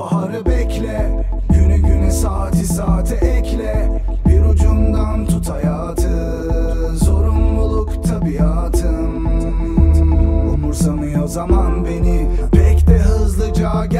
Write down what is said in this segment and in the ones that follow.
Anları bekle Günü güne saati saate ekle. Bir ucundan tut hayatı Zorunluluk tabiatım Umursamıyor zaman beni Pek de hızlıca gelmemek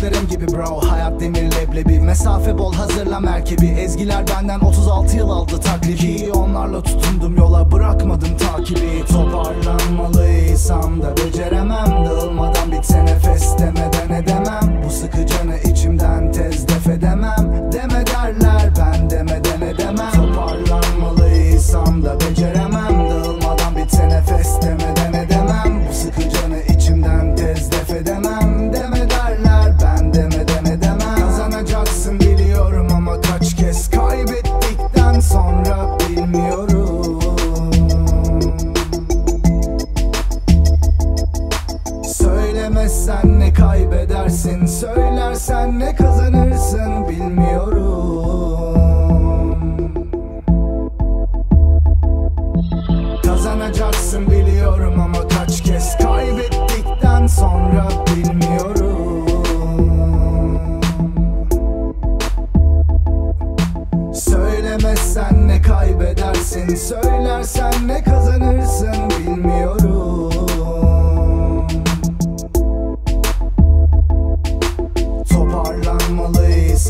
olduklarım gibi bro Hayat demir leblebi. Mesafe bol hazırla merkebi. Ezgiler benden 36 yıl aldı taklifi. Onlarla tutundum yola bırakmadım takibi. Toparlanmalıysam da beceremem Söylemezsen ne kaybedersin? Söylersen ne kazanırsın? Bilmiyorum. Kazanacaksın biliyorum ama kaç kez kaybettikten sonra bilmiyorum. Söylemezsen ne kaybedersin? Söylersen ne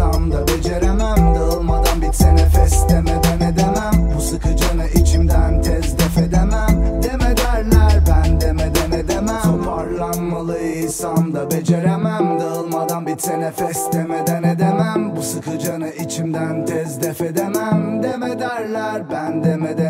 Toparlanmalıysam da beceremem Dağılmadan bitse nefes demeden edemem. Bu sıkı canı içimden tez def edemem. Deme derler ben demeden edemem. Toparlanmalıysam da beceremem Dağılmadan bitse nefes demeden edemem. Bu sıkı canı içimden tez def edemem. Deme derler ben demeden